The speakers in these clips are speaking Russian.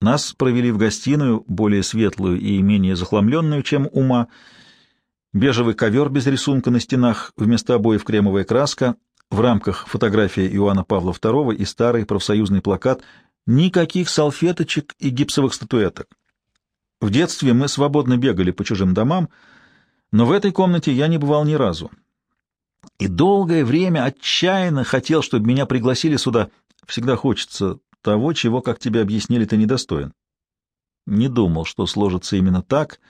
Нас провели в гостиную, более светлую и менее захламленную, чем ума. Бежевый ковер без рисунка на стенах, вместо обоев кремовая краска, в рамках фотография Иоанна Павла II и старый профсоюзный плакат «Никаких салфеточек и гипсовых статуэток». В детстве мы свободно бегали по чужим домам, но в этой комнате я не бывал ни разу. И долгое время отчаянно хотел, чтобы меня пригласили сюда. Всегда хочется того, чего, как тебе объяснили, ты недостоин. Не думал, что сложится именно так.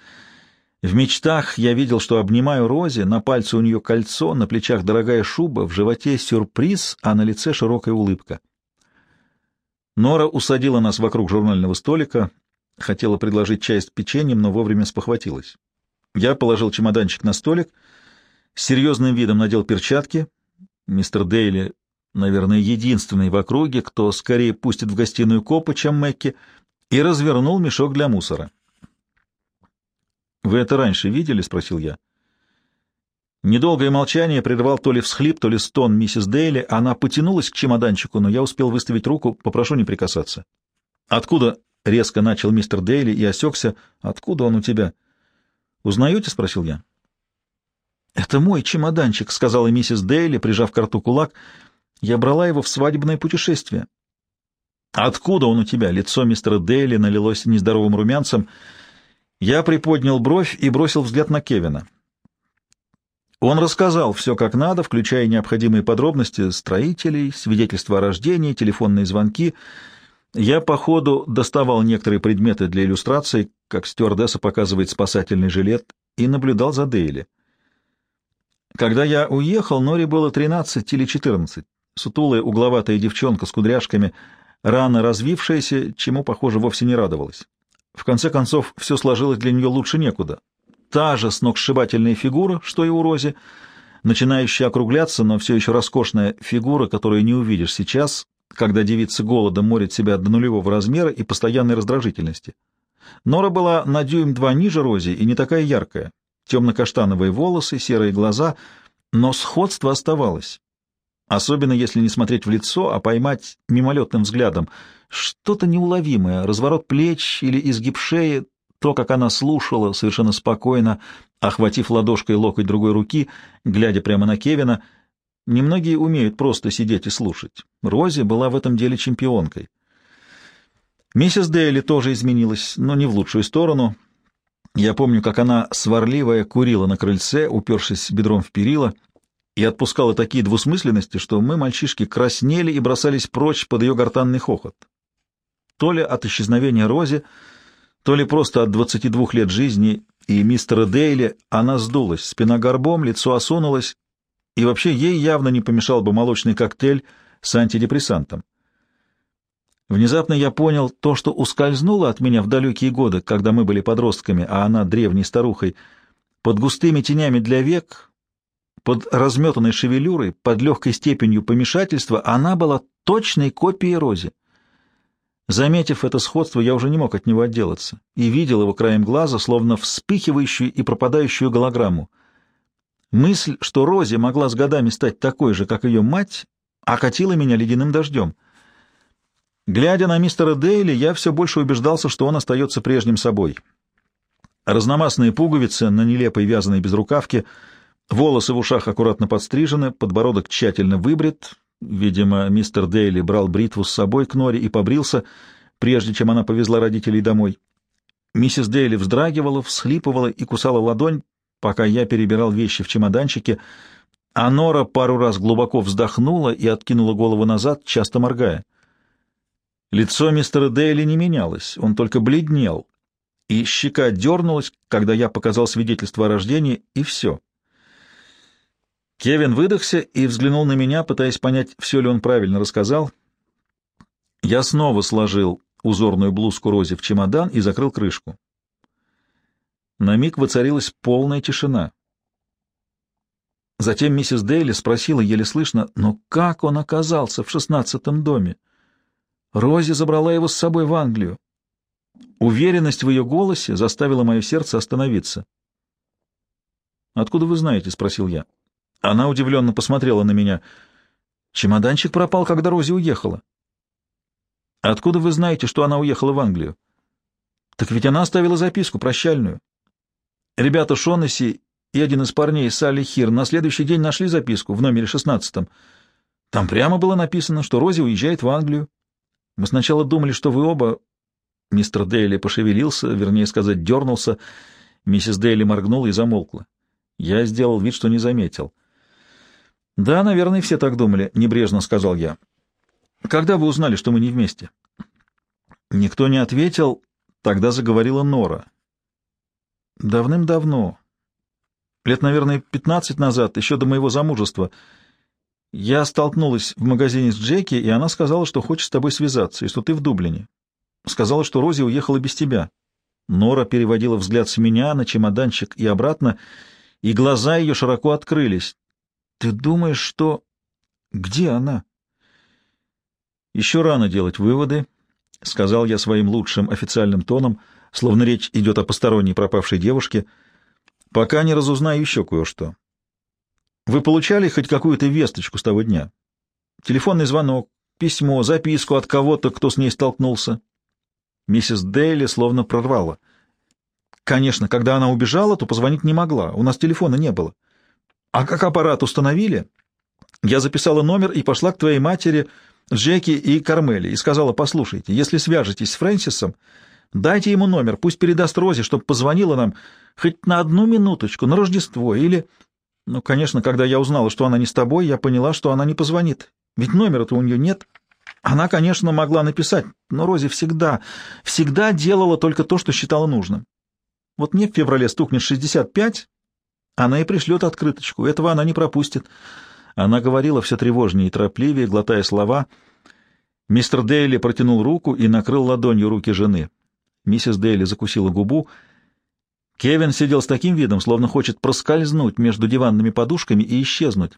В мечтах я видел, что обнимаю Розе, на пальце у нее кольцо, на плечах дорогая шуба, в животе сюрприз, а на лице широкая улыбка. Нора усадила нас вокруг журнального столика, хотела предложить чай с печеньем, но вовремя спохватилась. Я положил чемоданчик на столик, с серьезным видом надел перчатки. Мистер Дейли наверное, единственный в округе, кто скорее пустит в гостиную копа, чем Мэкки, и развернул мешок для мусора. «Вы это раньше видели?» — спросил я. Недолгое молчание прервал то ли всхлип, то ли стон миссис Дейли. Она потянулась к чемоданчику, но я успел выставить руку. Попрошу не прикасаться. «Откуда?» — резко начал мистер Дейли и осекся. «Откуда он у тебя?» «Узнаете?» — спросил я. «Это мой чемоданчик», — сказала миссис Дейли, прижав к рту кулак. Я брала его в свадебное путешествие. Откуда он у тебя? Лицо мистера Дейли налилось нездоровым румянцем. Я приподнял бровь и бросил взгляд на Кевина. Он рассказал все как надо, включая необходимые подробности строителей, свидетельства о рождении, телефонные звонки. Я по ходу доставал некоторые предметы для иллюстрации, как стюардесса показывает спасательный жилет, и наблюдал за Дейли. Когда я уехал, Нори было 13 или 14 сутулая угловатая девчонка с кудряшками, рано развившаяся, чему, похоже, вовсе не радовалась. В конце концов, все сложилось для нее лучше некуда. Та же сногсшибательная фигура, что и у Рози, начинающая округляться, но все еще роскошная фигура, которую не увидишь сейчас, когда девица голодом морит себя до нулевого размера и постоянной раздражительности. Нора была на дюйм два ниже Рози и не такая яркая. Темно-каштановые волосы, серые глаза, но сходство оставалось. Особенно если не смотреть в лицо, а поймать мимолетным взглядом что-то неуловимое, разворот плеч или изгиб шеи, то, как она слушала, совершенно спокойно, охватив ладошкой локоть другой руки, глядя прямо на Кевина. Немногие умеют просто сидеть и слушать. Рози была в этом деле чемпионкой. Миссис Дейли тоже изменилась, но не в лучшую сторону. Я помню, как она, сварливая, курила на крыльце, упершись бедром в перила — и отпускала такие двусмысленности, что мы, мальчишки, краснели и бросались прочь под ее гортанный хохот. То ли от исчезновения Рози, то ли просто от 22 лет жизни и мистера Дейли она сдулась, спина горбом, лицо осунулось, и вообще ей явно не помешал бы молочный коктейль с антидепрессантом. Внезапно я понял то, что ускользнуло от меня в далекие годы, когда мы были подростками, а она древней старухой. Под густыми тенями для век под разметанной шевелюрой, под легкой степенью помешательства, она была точной копией Рози. Заметив это сходство, я уже не мог от него отделаться и видел его краем глаза, словно вспыхивающую и пропадающую голограмму. Мысль, что Рози могла с годами стать такой же, как ее мать, окатила меня ледяным дождем. Глядя на мистера Дейли, я все больше убеждался, что он остается прежним собой. Разномастные пуговицы на нелепой вязаной безрукавке — Волосы в ушах аккуратно подстрижены, подбородок тщательно выбрит. Видимо, мистер Дейли брал бритву с собой к Норе и побрился, прежде чем она повезла родителей домой. Миссис Дейли вздрагивала, всхлипывала и кусала ладонь, пока я перебирал вещи в чемоданчике, а Нора пару раз глубоко вздохнула и откинула голову назад, часто моргая. Лицо мистера Дейли не менялось, он только бледнел, и щека дернулась, когда я показал свидетельство о рождении, и все. Кевин выдохся и взглянул на меня, пытаясь понять, все ли он правильно рассказал. Я снова сложил узорную блузку Рози в чемодан и закрыл крышку. На миг воцарилась полная тишина. Затем миссис Дейли спросила еле слышно, но как он оказался в шестнадцатом доме? Рози забрала его с собой в Англию. Уверенность в ее голосе заставила мое сердце остановиться. «Откуда вы знаете?» — спросил я. Она удивленно посмотрела на меня. Чемоданчик пропал, когда Рози уехала. Откуда вы знаете, что она уехала в Англию? Так ведь она оставила записку, прощальную. Ребята Шонесси и один из парней, Салли Хир, на следующий день нашли записку в номере шестнадцатом. Там прямо было написано, что Рози уезжает в Англию. Мы сначала думали, что вы оба... Мистер Дейли пошевелился, вернее сказать, дернулся. Миссис Дейли моргнула и замолкла. Я сделал вид, что не заметил. «Да, наверное, все так думали», — небрежно сказал я. «Когда вы узнали, что мы не вместе?» Никто не ответил, тогда заговорила Нора. «Давным-давно, лет, наверное, пятнадцать назад, еще до моего замужества, я столкнулась в магазине с Джеки, и она сказала, что хочет с тобой связаться, и что ты в Дублине. Сказала, что Рози уехала без тебя. Нора переводила взгляд с меня на чемоданчик и обратно, и глаза ее широко открылись. Ты думаешь, что... Где она? Еще рано делать выводы, — сказал я своим лучшим официальным тоном, словно речь идет о посторонней пропавшей девушке, — пока не разузнаю еще кое-что. Вы получали хоть какую-то весточку с того дня? Телефонный звонок, письмо, записку от кого-то, кто с ней столкнулся? Миссис Дейли словно прорвала. Конечно, когда она убежала, то позвонить не могла, у нас телефона не было. А как аппарат установили, я записала номер и пошла к твоей матери, Джеки и Кармели, и сказала, послушайте, если свяжетесь с Фрэнсисом, дайте ему номер, пусть передаст Розе, чтобы позвонила нам хоть на одну минуточку, на Рождество, или... Ну, конечно, когда я узнала, что она не с тобой, я поняла, что она не позвонит. Ведь номера-то у нее нет. Она, конечно, могла написать, но Рози всегда, всегда делала только то, что считала нужным. Вот мне в феврале стукнет 65, она и пришлет открыточку. Этого она не пропустит. Она говорила все тревожнее и торопливее, глотая слова. Мистер Дейли протянул руку и накрыл ладонью руки жены. Миссис Дейли закусила губу — Кевин сидел с таким видом, словно хочет проскользнуть между диванными подушками и исчезнуть.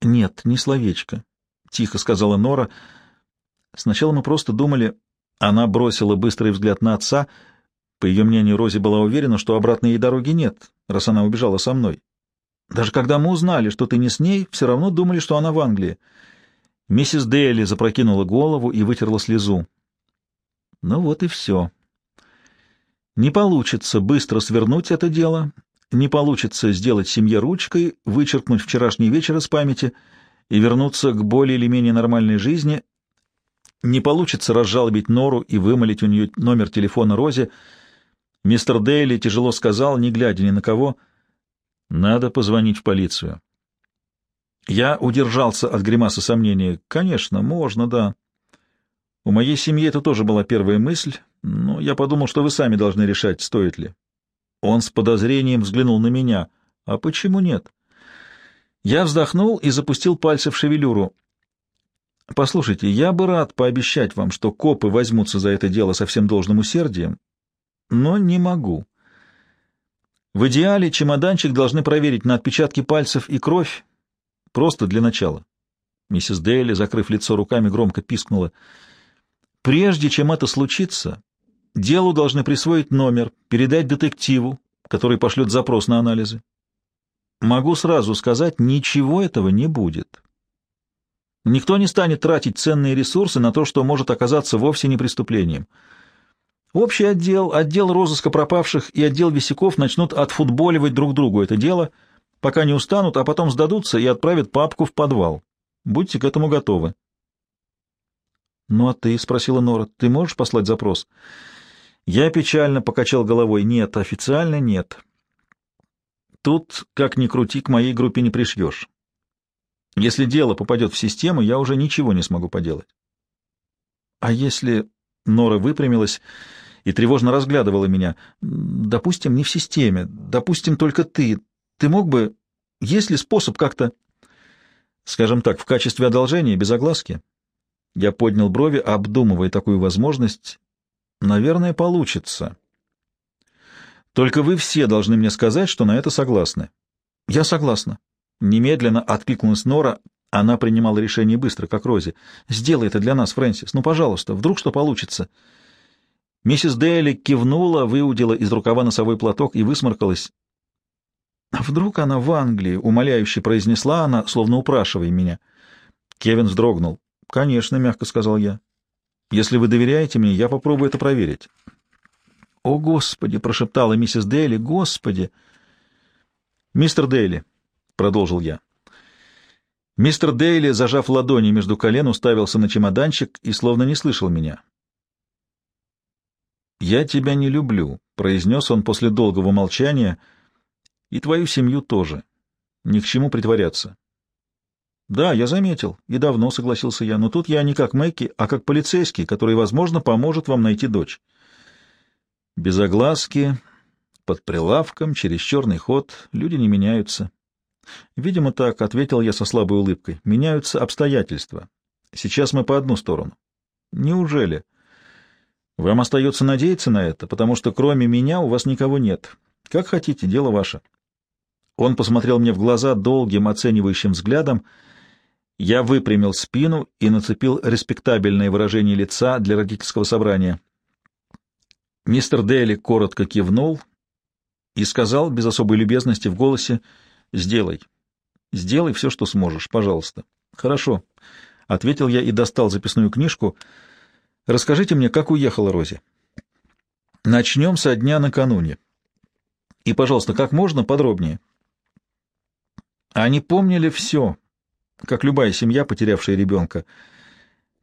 «Нет, не словечко», — тихо сказала Нора. «Сначала мы просто думали...» Она бросила быстрый взгляд на отца. По ее мнению, Рози была уверена, что обратной ей дороги нет, раз она убежала со мной. Даже когда мы узнали, что ты не с ней, все равно думали, что она в Англии. Миссис Дейли запрокинула голову и вытерла слезу. Ну вот и все. Не получится быстро свернуть это дело, не получится сделать семье ручкой, вычеркнуть вчерашний вечер из памяти и вернуться к более или менее нормальной жизни, не получится разжалобить Нору и вымолить у нее номер телефона Розе. Мистер Дейли тяжело сказал, не глядя ни на кого, «Надо позвонить в полицию». Я удержался от гримаса сомнения. «Конечно, можно, да». У моей семьи это тоже была первая мысль, но я подумал, что вы сами должны решать, стоит ли. Он с подозрением взглянул на меня. А почему нет? Я вздохнул и запустил пальцы в шевелюру. Послушайте, я бы рад пообещать вам, что копы возьмутся за это дело со всем должным усердием, но не могу. В идеале чемоданчик должны проверить на отпечатки пальцев и кровь, просто для начала. Миссис Дейли, закрыв лицо руками, громко пискнула. Прежде чем это случится, Делу должны присвоить номер, передать детективу, который пошлет запрос на анализы. Могу сразу сказать, ничего этого не будет. Никто не станет тратить ценные ресурсы на то, что может оказаться вовсе не преступлением. Общий отдел, отдел розыска пропавших и отдел висяков начнут отфутболивать друг другу это дело, пока не устанут, а потом сдадутся и отправят папку в подвал. Будьте к этому готовы. — Ну а ты, — спросила Нора, — ты можешь послать запрос? — я печально покачал головой. Нет, официально нет. Тут, как ни крути, к моей группе не пришьешь. Если дело попадет в систему, я уже ничего не смогу поделать. А если... Нора выпрямилась и тревожно разглядывала меня. Допустим, не в системе. Допустим, только ты. Ты мог бы... Есть ли способ как-то... Скажем так, в качестве одолжения, без огласки? Я поднял брови, обдумывая такую возможность, Наверное, получится. Только вы все должны мне сказать, что на это согласны. Я согласна. Немедленно откликнулась Нора. Она принимала решение быстро, как Рози. Сделай это для нас, Фрэнсис. Ну, пожалуйста, вдруг что получится. Миссис Дейли кивнула, выудила из рукава носовой платок и высморкалась. «А вдруг она в Англии?» — умоляюще произнесла она, словно упрашивая меня. Кевин вздрогнул. «Конечно», — мягко сказал я. Если вы доверяете мне, я попробую это проверить. «О, Господи!» — прошептала миссис Дейли. «Господи!» «Мистер Дейли», — продолжил я. Мистер Дейли, зажав ладони между колен, уставился на чемоданчик и словно не слышал меня. «Я тебя не люблю», — произнес он после долгого молчания, — «и твою семью тоже. Ни к чему притворяться». «Да, я заметил, и давно согласился я, но тут я не как Мэкки, а как полицейский, который, возможно, поможет вам найти дочь». Без огласки, под прилавком, через черный ход, люди не меняются. Видимо, так, — ответил я со слабой улыбкой. Меняются обстоятельства. Сейчас мы по одну сторону. Неужели? Вам остается надеяться на это, потому что кроме меня у вас никого нет. Как хотите, дело ваше. Он посмотрел мне в глаза долгим оценивающим взглядом. Я выпрямил спину и нацепил респектабельное выражение лица для родительского собрания. Мистер Дели коротко кивнул и сказал без особой любезности в голосе «Сделай. Сделай все, что сможешь, пожалуйста». «Хорошо», — ответил я и достал записную книжку. «Расскажите мне, как уехала Рози». «Начнем со дня накануне. И, пожалуйста, как можно подробнее». Они помнили все, как любая семья, потерявшая ребенка.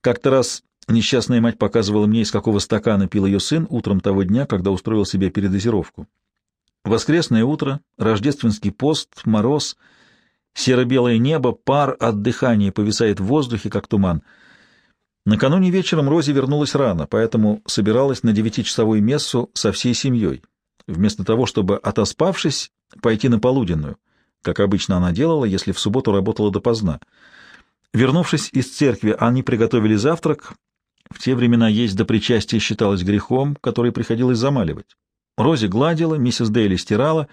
Как-то раз Несчастная мать показывала мне, из какого стакана пил ее сын утром того дня, когда устроил себе передозировку. Воскресное утро, рождественский пост, мороз, серо-белое небо, пар от дыхания повисает в воздухе, как туман. Накануне вечером Рози вернулась рано, поэтому собиралась на девятичасовую мессу со всей семьей, вместо того, чтобы, отоспавшись, пойти на полуденную, как обычно она делала, если в субботу работала допоздна. Вернувшись из церкви, они приготовили завтрак, в те времена есть до причастия считалось грехом, который приходилось замаливать. Рози гладила, миссис Дейли стирала,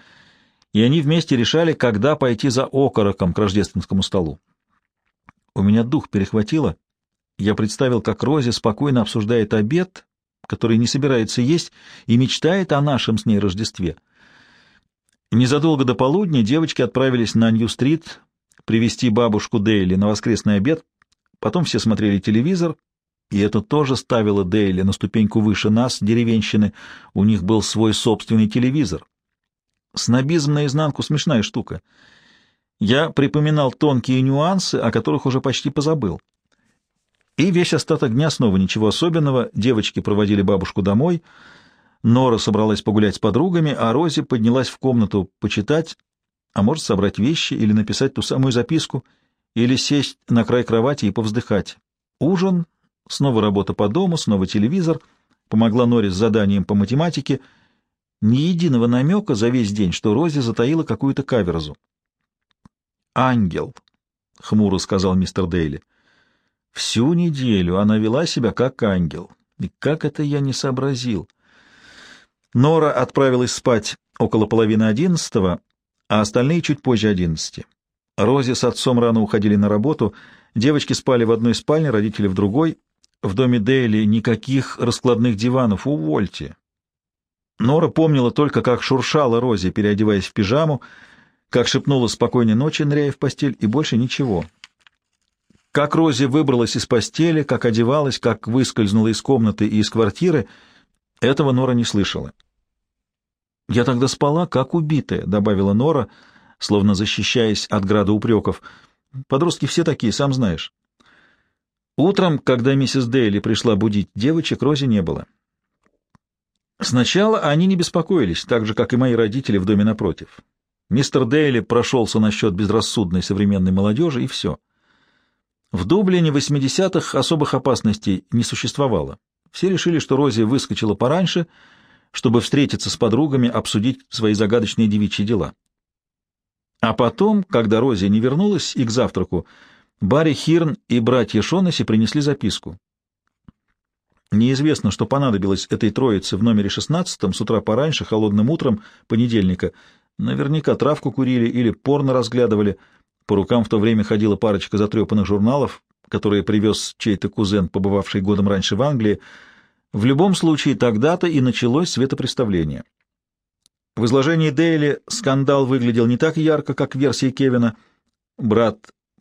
и они вместе решали, когда пойти за окороком к рождественскому столу. У меня дух перехватило. Я представил, как Рози спокойно обсуждает обед, который не собирается есть, и мечтает о нашем с ней Рождестве. Незадолго до полудня девочки отправились на Нью-стрит привести бабушку Дейли на воскресный обед, потом все смотрели телевизор, и это тоже ставило Дейли на ступеньку выше нас, деревенщины. У них был свой собственный телевизор. Снобизм наизнанку — смешная штука. Я припоминал тонкие нюансы, о которых уже почти позабыл. И весь остаток дня снова ничего особенного. Девочки проводили бабушку домой. Нора собралась погулять с подругами, а Рози поднялась в комнату почитать, а может собрать вещи или написать ту самую записку, или сесть на край кровати и повздыхать. Ужин Снова работа по дому, снова телевизор. Помогла Норрис с заданием по математике. Ни единого намека за весь день, что Рози затаила какую-то каверзу. «Ангел», — хмуро сказал мистер Дейли. «Всю неделю она вела себя как ангел. И как это я не сообразил?» Нора отправилась спать около половины одиннадцатого, а остальные чуть позже одиннадцати. Рози с отцом рано уходили на работу, девочки спали в одной спальне, родители в другой, в доме Дейли никаких раскладных диванов, увольте. Нора помнила только, как шуршала Рози, переодеваясь в пижаму, как шепнула спокойной ночи, ныряя в постель, и больше ничего. Как Рози выбралась из постели, как одевалась, как выскользнула из комнаты и из квартиры, этого Нора не слышала. «Я тогда спала, как убитая», — добавила Нора, словно защищаясь от града упреков. «Подростки все такие, сам знаешь». Утром, когда миссис Дейли пришла будить девочек, Рози не было. Сначала они не беспокоились, так же, как и мои родители в доме напротив. Мистер Дейли прошелся насчет безрассудной современной молодежи, и все. В Дублине 80-х особых опасностей не существовало. Все решили, что Рози выскочила пораньше, чтобы встретиться с подругами, обсудить свои загадочные девичьи дела. А потом, когда Рози не вернулась и к завтраку, Барри Хирн и братья Шонаси принесли записку. Неизвестно, что понадобилось этой троице в номере 16 с утра пораньше, холодным утром, понедельника. Наверняка травку курили или порно разглядывали. По рукам в то время ходила парочка затрепанных журналов, которые привез чей-то кузен, побывавший годом раньше в Англии. В любом случае, тогда-то и началось светопреставление. В изложении Дейли скандал выглядел не так ярко, как в версии Кевина. Брат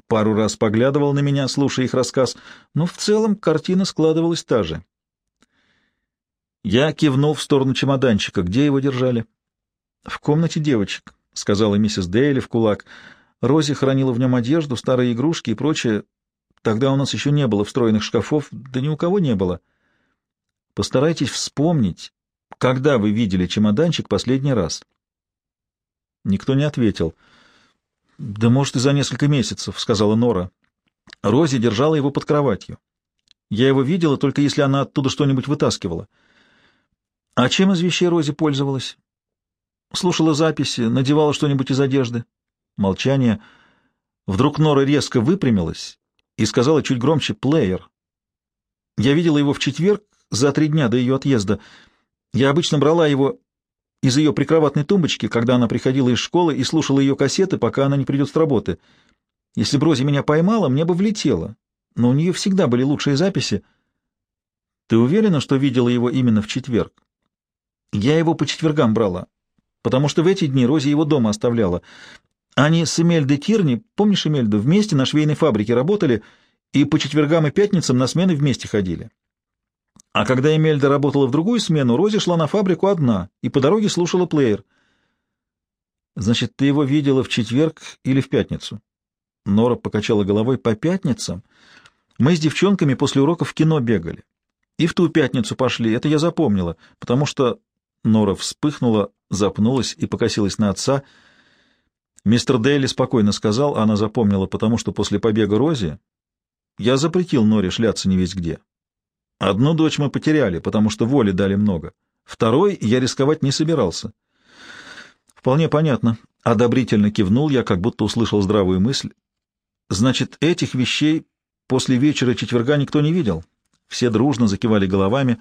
пару раз поглядывал на меня, слушая их рассказ, но в целом картина складывалась та же. Я кивнул в сторону чемоданчика. Где его держали? — В комнате девочек, — сказала миссис Дейли в кулак. Рози хранила в нем одежду, старые игрушки и прочее. Тогда у нас еще не было встроенных шкафов, да ни у кого не было. Постарайтесь вспомнить, когда вы видели чемоданчик последний раз. Никто не ответил. — Да, может, и за несколько месяцев, — сказала Нора. Рози держала его под кроватью. Я его видела, только если она оттуда что-нибудь вытаскивала. А чем из вещей Рози пользовалась? Слушала записи, надевала что-нибудь из одежды. Молчание. Вдруг Нора резко выпрямилась и сказала чуть громче «плеер». Я видела его в четверг, за три дня до ее отъезда. Я обычно брала его из ее прикроватной тумбочки, когда она приходила из школы и слушала ее кассеты, пока она не придет с работы. Если бы Рози меня поймала, мне бы влетело. Но у нее всегда были лучшие записи. Ты уверена, что видела его именно в четверг? Я его по четвергам брала, потому что в эти дни Рози его дома оставляла. Они с Эмельдой Тирни, помнишь Эмельду, вместе на швейной фабрике работали и по четвергам и пятницам на смены вместе ходили. А когда Эмельда работала в другую смену, Рози шла на фабрику одна и по дороге слушала плеер. «Значит, ты его видела в четверг или в пятницу?» Нора покачала головой. «По пятницам мы с девчонками после уроков в кино бегали. И в ту пятницу пошли, это я запомнила, потому что...» Нора вспыхнула, запнулась и покосилась на отца. Мистер Дейли спокойно сказал, она запомнила, потому что после побега Рози я запретил Норе шляться не весь где. Одну дочь мы потеряли, потому что воли дали много. Второй я рисковать не собирался. Вполне понятно. Одобрительно кивнул я, как будто услышал здравую мысль. Значит, этих вещей после вечера четверга никто не видел? Все дружно закивали головами.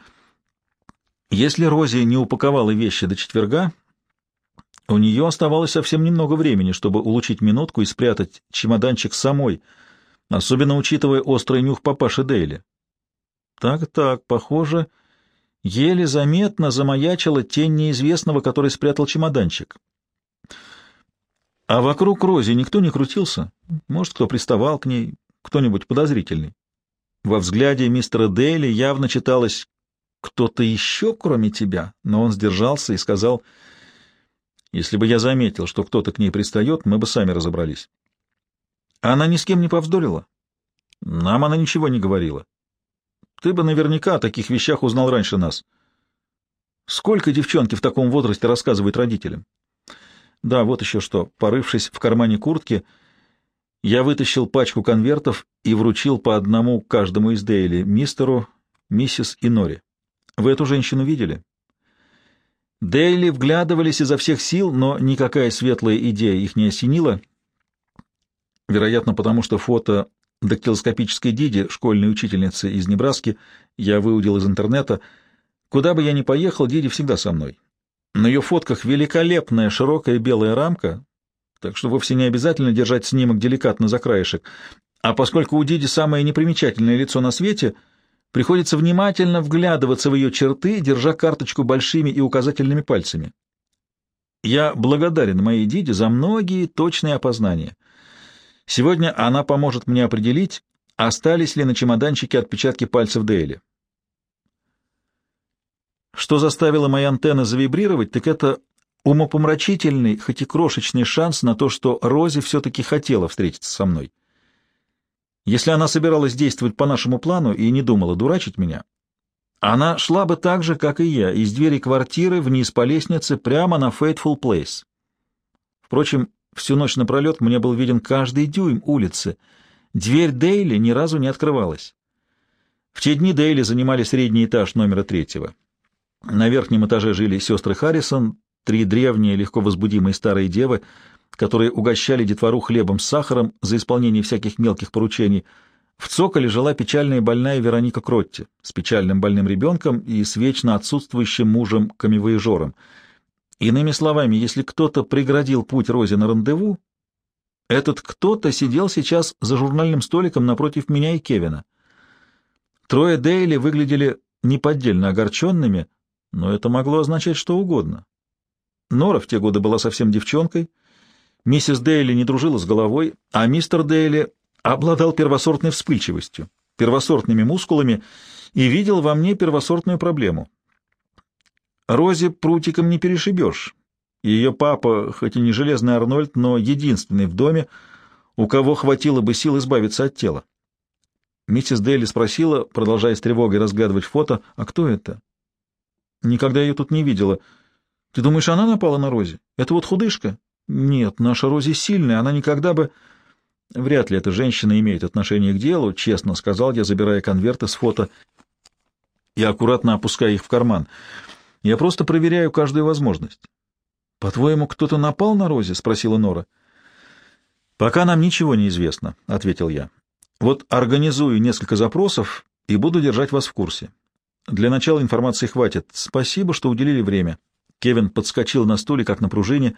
Если Рози не упаковала вещи до четверга, у нее оставалось совсем немного времени, чтобы улучшить минутку и спрятать чемоданчик самой, особенно учитывая острый нюх папаши Дейли. Так-так, похоже, еле заметно замаячила тень неизвестного, который спрятал чемоданчик. А вокруг Рози никто не крутился? Может, кто приставал к ней, кто-нибудь подозрительный? Во взгляде мистера Дейли явно читалось «кто-то еще, кроме тебя», но он сдержался и сказал «если бы я заметил, что кто-то к ней пристает, мы бы сами разобрались». Она ни с кем не повздорила? Нам она ничего не говорила. Ты бы наверняка о таких вещах узнал раньше нас. Сколько девчонки в таком возрасте рассказывают родителям? Да, вот еще что. Порывшись в кармане куртки, я вытащил пачку конвертов и вручил по одному каждому из Дейли, мистеру, миссис и Нори. Вы эту женщину видели? Дейли вглядывались изо всех сил, но никакая светлая идея их не осенила. Вероятно, потому что фото дактилоскопической Диди, школьной учительницы из Небраски, я выудил из интернета. Куда бы я ни поехал, Диди всегда со мной. На ее фотках великолепная широкая белая рамка, так что вовсе не обязательно держать снимок деликатно за краешек. А поскольку у Диди самое непримечательное лицо на свете, приходится внимательно вглядываться в ее черты, держа карточку большими и указательными пальцами. Я благодарен моей Диде за многие точные опознания. Сегодня она поможет мне определить, остались ли на чемоданчике отпечатки пальцев Дейли. Что заставило мои антенны завибрировать, так это умопомрачительный, хоть и крошечный шанс на то, что Рози все-таки хотела встретиться со мной. Если она собиралась действовать по нашему плану и не думала дурачить меня, она шла бы так же, как и я, из двери квартиры вниз по лестнице прямо на Fateful Place. Впрочем, Всю ночь напролет мне был виден каждый дюйм улицы. Дверь Дейли ни разу не открывалась. В те дни Дейли занимали средний этаж номера третьего. На верхнем этаже жили сестры Харрисон, три древние, легко возбудимые старые девы, которые угощали детвору хлебом с сахаром за исполнение всяких мелких поручений. В цоколе жила печальная больная Вероника Кротти с печальным больным ребенком и с вечно отсутствующим мужем-камевоежором — Иными словами, если кто-то преградил путь Розе на рандеву, этот кто-то сидел сейчас за журнальным столиком напротив меня и Кевина. Трое Дейли выглядели неподдельно огорченными, но это могло означать что угодно. Нора в те годы была совсем девчонкой, миссис Дейли не дружила с головой, а мистер Дейли обладал первосортной вспыльчивостью, первосортными мускулами и видел во мне первосортную проблему. Розе прутиком не перешибешь. Ее папа, хоть и не железный Арнольд, но единственный в доме, у кого хватило бы сил избавиться от тела. Миссис Дейли спросила, продолжая с тревогой разглядывать фото, «А кто это?» «Никогда ее тут не видела. Ты думаешь, она напала на Рози? Это вот худышка?» «Нет, наша Рози сильная, она никогда бы...» «Вряд ли эта женщина имеет отношение к делу», — честно сказал я, забирая конверты с фото и аккуратно опуская их в карман. «Я просто проверяю каждую возможность». «По-твоему, кто-то напал на Рози?» — спросила Нора. «Пока нам ничего не известно», — ответил я. «Вот организую несколько запросов и буду держать вас в курсе. Для начала информации хватит. Спасибо, что уделили время». Кевин подскочил на стуле, как на пружине.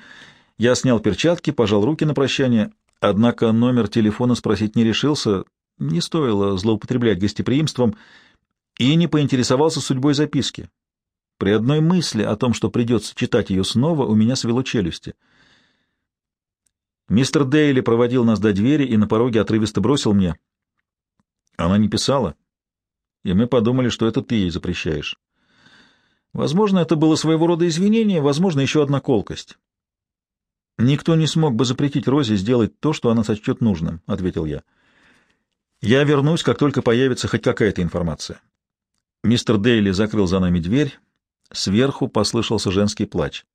Я снял перчатки, пожал руки на прощание, однако номер телефона спросить не решился, не стоило злоупотреблять гостеприимством, и не поинтересовался судьбой записки. При одной мысли о том, что придется читать ее снова, у меня свело челюсти. Мистер Дейли проводил нас до двери и на пороге отрывисто бросил мне. Она не писала, и мы подумали, что это ты ей запрещаешь. Возможно, это было своего рода извинение, возможно, еще одна колкость. «Никто не смог бы запретить Розе сделать то, что она сочтет нужным», — ответил я. «Я вернусь, как только появится хоть какая-то информация». Мистер Дейли закрыл за нами дверь. Сверху послышался женский плач.